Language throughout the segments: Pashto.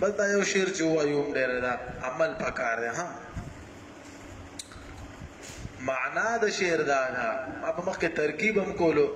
بس دا یو شعر چې وایو هم ډېره ده عمل پکار دی ها معنا د شعر دا ده ما په مخکې ترکیب هم کولو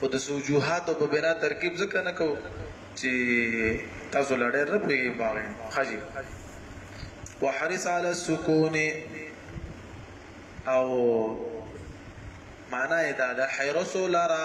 خو د سوجوهاتو په بنا ترکیب ځکه نه کو چې تاسو لړې نه پوهیږئ باغې خاجي وحرص على السكون او معنا یې دا ده حرص لرا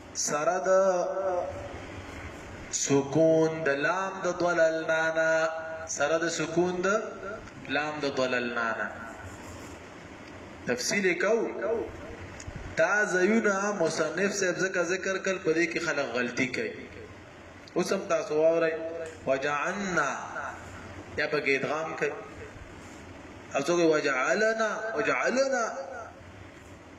سره د سکون د لام د ضللنانا سره د سکون د لام د ضللنانا تفصیل کو دا زیونه مصنف صاحب ذکر ذکر کل په دې کې خلک غلطي کوي اوس هم تاسو وره وجعلنا یا په کې ادغام کوي او څوګه وجعلنا وجعلنا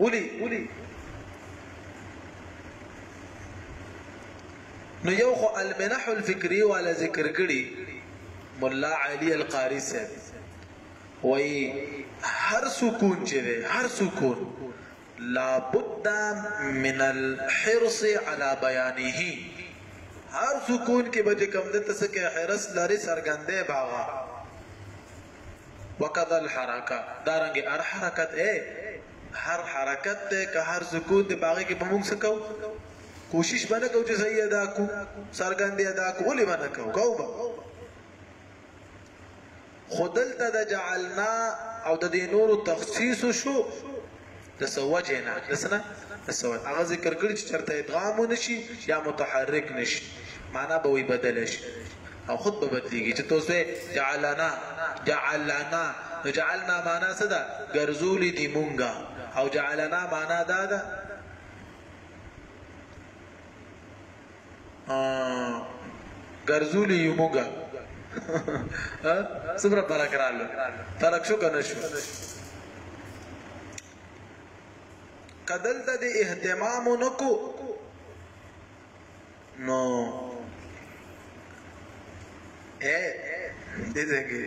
ولي نو یو خو المنح الفکری والا ذکر کړي مولا علی القاری صاحب وای هر سکون چې ده هر سکون لابد من الحرص على بيانه هر سکون کې به کوم د تسکه حرس لري سرګندې باغه وکذا الحرکه دا رنګ هر حرکت اے هر حرکت ته که هر سکون دی باغې کې په موږ څه کو کوشش باندې کو چې صحیح ادا کو سرګند ادا کو ولې باندې کو کو با خودلته د جعلنا او د دې نورو تخصیص شو د څه وجې نه د څه نه د څه وجې هغه ذکر کړي چې چرته ادغام ونشي یا متحرک نشي معنا به وي بدل شي او خود به بدليږي چې توسه جعلنا جعلنا نو جعلنا معنا څه ده ګرځولې دي مونږه او جعلنا معنا دا ده ګرځولي یو موږ څومره فرق راغله فرق شو کنه شو کدل ته د اهتمام نکو نو اے دې ځای کې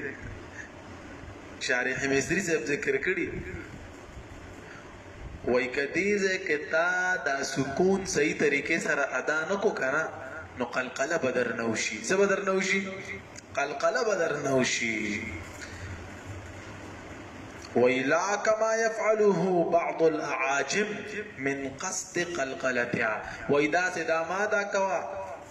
شارح مصری صاحب ذکر کړي وای کدی ځای کې تا دا سکون صحیح طریقې سره ادا نکو کنه نو قلقله بدر نوشي څه بدر نوشي قلقله بدر نوشي ويلا كما يفعله بعض الاعاجم من قصد قلقلتها ويدا سدا ما دا کوا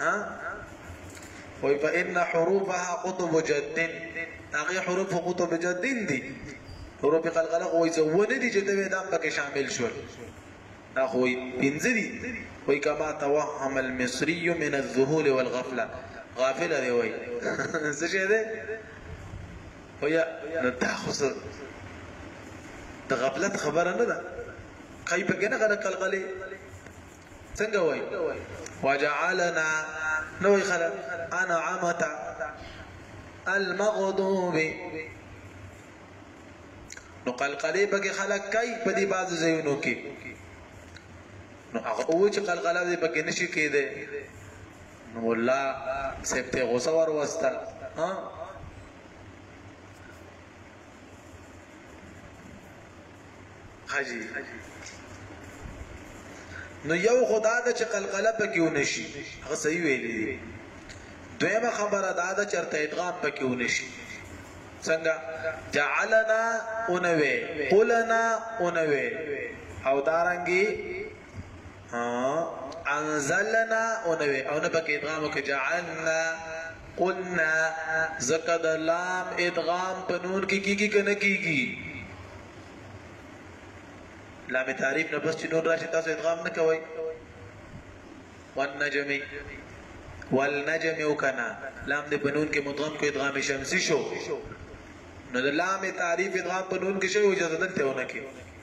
ها وای په ان حروفها قطب جدن هغه حروف قطب جدن دي حروف قلقله خو یې ونه دي چې دوی دام پکې شامل شول دا خو یې پنځه دي وای کما توهم المصري من الذهول والغفله غافل دی وای څه شه ده ویا نو دا خو د غفلت خبره نه ده کای په کنه غلط قلقله څنګه وای وجعلنا نو خلق انا عمتا المغضوب نو قلقلې پکې خلق کوي په دې باز زینو کې نو هغه او چې قلقله دې پکې نشي کېده نو الله سپته غوسه ور وستا ها حاجی نو یو خدا د چې قلقله پکې ونشي هغه صحیح ویلي دي دویمه خبره دا ده چرته ادغام پکې ونشي څنګه جعلنا اونوي قلنا اونوي او دارنګي انزلنا او نه وي او نه پکې ادغام وکړي جعلنا قلنا زکه د لام ادغام په نون کې کیږي کنه کیږي لام تعریف نه بس چې نون راشي تاسو ادغام نه کوي والنجم والنجم وکنا لام دې بنون کې مدغم کو ادغام شمسی شو نو د لام تعریف ادغام په نون کې شوی اجازه دلته ونه کې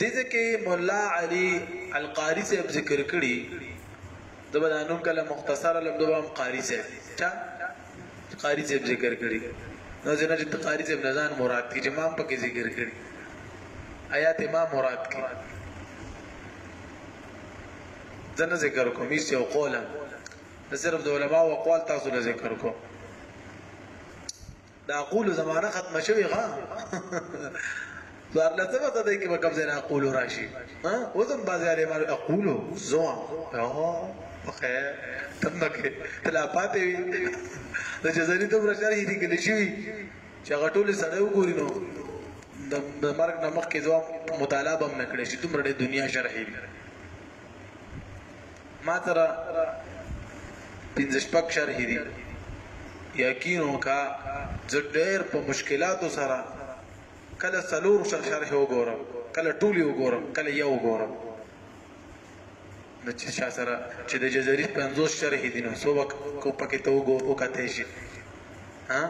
دې ځای کې ملا علي القاري صاحب ذکر کړي زه به دا نوم کله مختصره لم زه به هم قاري صاحب چا قاري صاحب ذکر کړي نو ځنه چې تقاری صاحب نزان مراد کی چې امام پکې ذکر کړي آیات امام مراد کی ځنه ذکر کوم یې یو قولا صرف د علماء او اقوال تاسو له ذکر کوم داقول زمانه ختمه شوی غا سوار لته وته دای کې کوم ځای اقول راشي ها وزم بازار مال اقول زوا او خیر تمکه تلا پاتې وي د جزري ته ورشاري دي کې شي چې غټول سړی وګوري نو د مرګ نمک کې ځواب مطالبه هم نکړي چې دومره د دنیا شرحي ما ترا پنځه شپږ شرحې دي یقین وکړه زه ډېر په مشکلاتو سره کله څلور شرحې وګورم کله ټولې وګورم کله یو وګورم نو چې شاه سره چې د جزري 50 شرحې دي نو څو وخت کو پکې ته وکته شي ها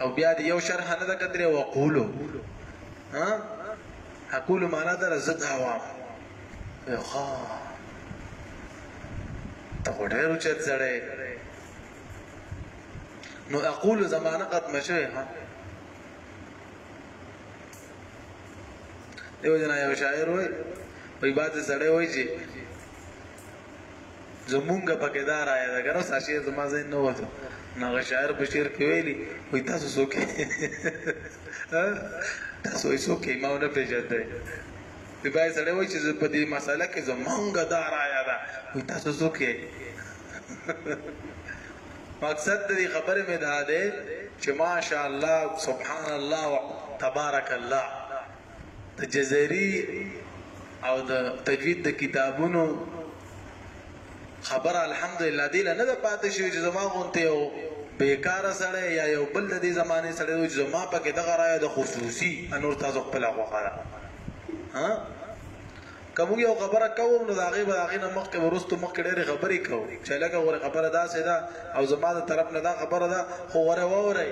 او بیا د یو شرح نه د کتره وقولو ها حقول معنا در زدا وام ته خو ډېر اوچت سړی نو اقول زمانه ختمه شوې ها دیو جنا یو شاعر وای په بعد سړی وای چې زمونږ په کې دار آیا دا کنه ساشي زما زین نه وته نو شاعر په شعر کې ویلي وای تاسو څوک تاسو یې څوک ما نه پیژندل وی باید سړی وای چی په دی مسئله کی زمونږ دا رایه ده وی تاسو څوک یی مقصد دی خبری می دا دی چی ماشاءالله سبحان الله و تبارک الله د جزری او د تجوید د کتابونو خبره الحمدلله دې له نه ده پاتې شوې چې زما غونتې یو بېکاره سړی یا یو بل د دې زمانې سړی وي چې زما پکې دغه رایه ده خصوصي نور تاسو خپله خوښه ده ها که موږ یو خبره کوو نو د هغې به د هغې نه مخکې وروستو مخکې ډېرې خبرې کوو چې لږه غورې خبره داسې ده او زما د طرف نه دا خبره ده خو غورې واورئ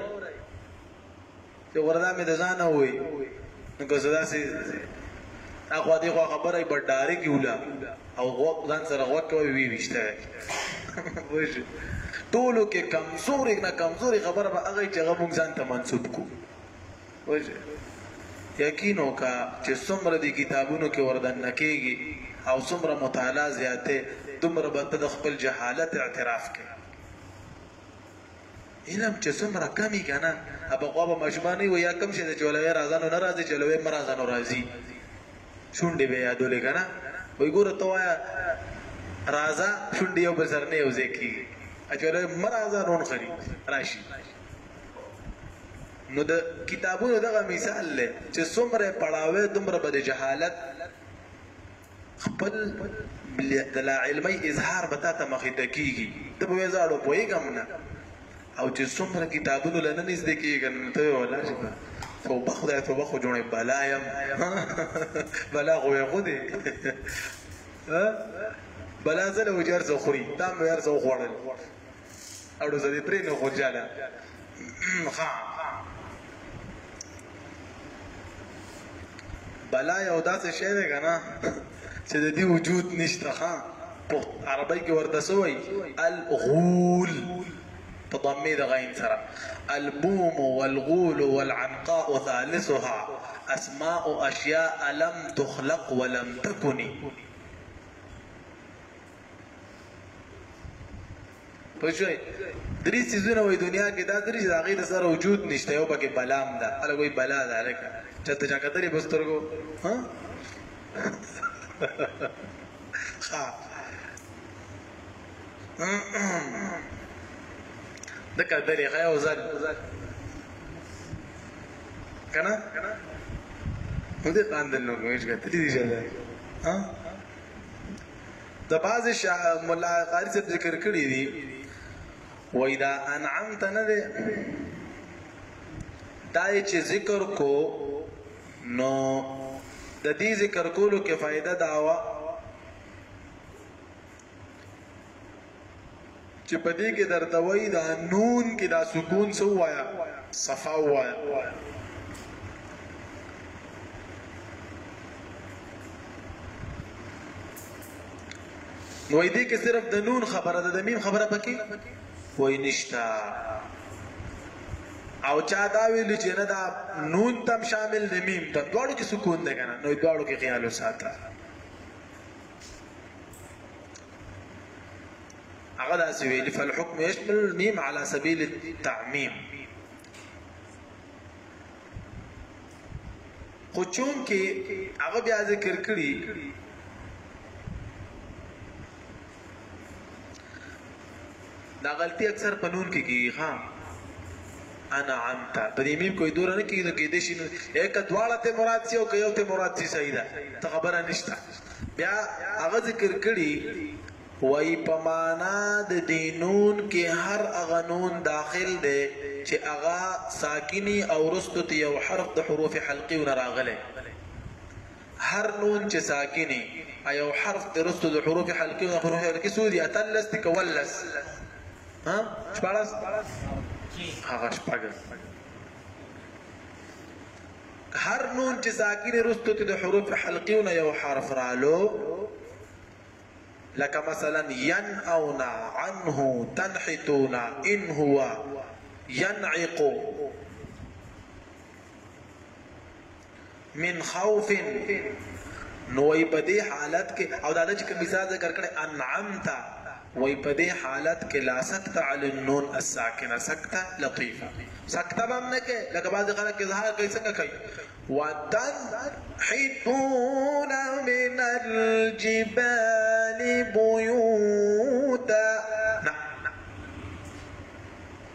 ته غره دا مې د ځانه ووي نو که زه داسې اخوا دې خوا خبره وي په ډارې کې وله او غوږ ځان سره غوږ کوي وی ویشته وایي ټولو کې کمزورې نه کمزورې خبره به هغه چې هغه موږ ځان ته منسوب کو وایي یقین وکا چې څومره دي کتابونو کې وردن نکېږي او څومره مطالعه زیاته دومره به ته د خپل جهالت اعتراف کوي علم چې څومره کمی کنه ابا خو به ماشومان وي یا کم شي چې ولوي راځنو نه راځي چې ولوي مرزانو راځي شونډې به یادولې کنه وای ګوره ته وایا راځه شونډې یو بسر نه یو ځکی چې ولوي مرزانو نه خري راشي نو د کتابونو دغه مثال لې چې څومره پړاوې دومره به جهالت خپل د لاعلمۍ اظهار به تاته مخې ته کېږي، ته به وایې زه اړو پوهېږم نه او چې څومره کتابونو له نه نږدې کېږه نو ته به وایې ولا چې په توبه خدایه توبه خو جوڼې بلا یم بلا خو مې خودې بلا ځله وي چې هر څه خوري تا هم وایې هر څه وخوړل. اړو زه دې پرې نه غوجاله ها بلا یو داسې شی دی که نه چې د دې وجود نشته ها په عربی کې ورته څه وایي الغول په ضمې د غین سره البوم والغول والعنقاء ثالثها اسماء اشیاء لم تخلق ولم تکن پښوی درې سيزونه وي دنیا کې دا درې دا غي د سره وجود نشته یو پکې بلام ده الګ وي بلا ده لکه چې ته چا کتلې بسترګو ها ها د کتلې خیا وزل کنه نو دې باندې نو کومې چې کتلې دي ها د بعضې شا... ملا قاری صاحب ذکر کړي دي وای دا انعمت نه دی دا چې ذکر کو نو د دې ذکر کولو کې فائدہ دا و چې په دې کې درته وایي دا نون کې دا سکون څه وایا صفا وایا نو دې کې صرف د نون خبره ده د میم خبره پکې وای نشتا او چا دا ویل چې نه دا نون تم شامل د میم ته دواړو کې سکون ده کنه نو دواړو کې خیال وساته هغه داسې ویلي فالحکم یشمل میم علی سبیل التعمیم خو چون کې هغه بیا ذکر کړي دا غلطی اکثر په نون کې کیږي ښا انعمت په دې میم کوئی دور نه کیږي نو کې دې شنو یک دواړه ته مراد سی او کې یو ته مراد سی صحیح ده ته خبره نشته بیا هغه ذکر کړي وای په معنا د دینون کې هر هغه نون داخل دی چې هغه ساکنی او رستو ته یو حرف د حروف حلقي ور راغله هر نون چې ساکن يي ايو حرف د رستو د حروف حلقي نه حروف حلقي څو دي اتلس دي که ولس ها شپاړس هغه شپږ هر نون چې ساکن رستو کې د حروف حلقي نه یو حرف رالو لکه مثلا ين او نا عنه تنحتون ان هو ينعق من خوف نو وای په دې حالت کې او دا چې کوم مثال ذکر کړي انعمت وای په دې حالت کې لا سکت علی النون الساکنه سکته لطیفه سکته بم نه کې لکه بعض خلک اظهار کوي څنګه کوي وتنحتون من الجبال بيوتا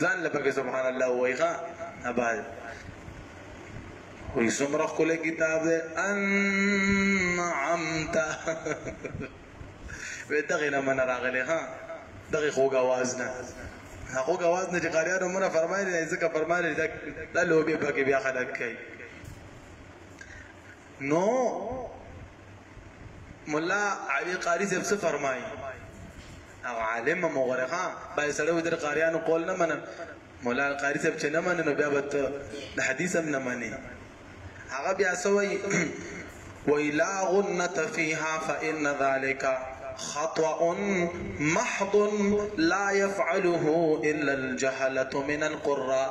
ځان له پکې سبحان الله وای ښا اباد وی سمره خله کتاب ده ان عمت وی دغه نه من راغلی ها دغه خوګ आवाज نه هغه غواز نه چې قاریانو مونږ فرمایلی دی ځکه فرمایلی دا د لوبي پکې بیا خلک کوي نو ملا علی قاری صاحب څه فرمایي او عالم مو غره ها بای سره ودر قاریانو قول نه منن مولا قاری صاحب چې نه منن نو بیا به ته د حدیث هم نه منې هغه بیا سوی ویلا غنت فیها فإن ذلك خطأ محض لا يفعله إلا الجهلة من القراء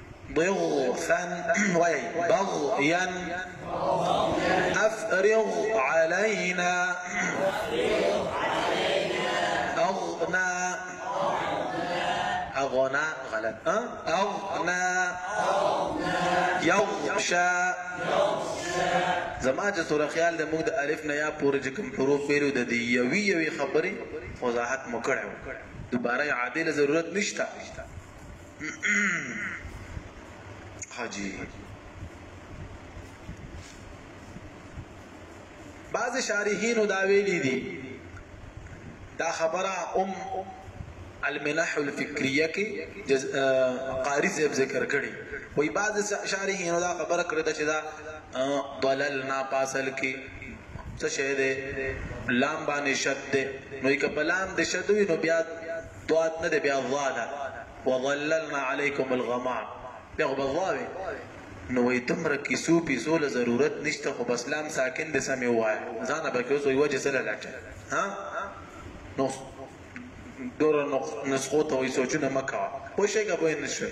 بغثا وای بغيا افرغ علينا اغنا اغنا غلط اغنا يغشا زما چې سره خیال د موږ د الف نه یا پورې چې کوم حروف ویلو د دې یوې یوې خبرې وضاحت مو کړو دوباره عادل ضرورت نشته حاجی بعض شارحین دا ویلي دي دا خبره ام المنح الفکریه کې قاری زیب ذکر کړي وای بعض شارحین دا خبره کړې ده چې دا ضلل نا پاسل کې څه شه ده لام باندې شد ده نو یک په لام د شد وي نو بیا ضاد نه دی بیا ضا ده وظللنا علیکم الغمام بیا خو به ضا وي نو وایي دومره کیسو پیسو له ضرورت نشته خو بس لام ساکن دی سمې ووایه ځانه پکې اوس وایي وجه سره لټه ها نو دور نسخو ته وي سوچونه مکوا پوه شئ که پوه نه شئ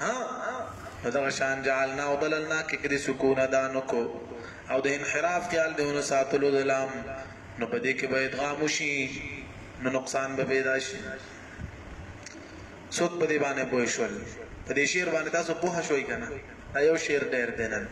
ها نو دغه شان جعلنا او ضللنا کې که دې سکون ادا نه کو او د انحراف خیال دې ونه ساتلو د لام نو په دې کې به ادغام وشي نو نقصان به پیدا شي څوک په دې باندې پوه شول په دې شعر باندې تاسو پوه شوي کنه دا یو شعر ډېر دی نن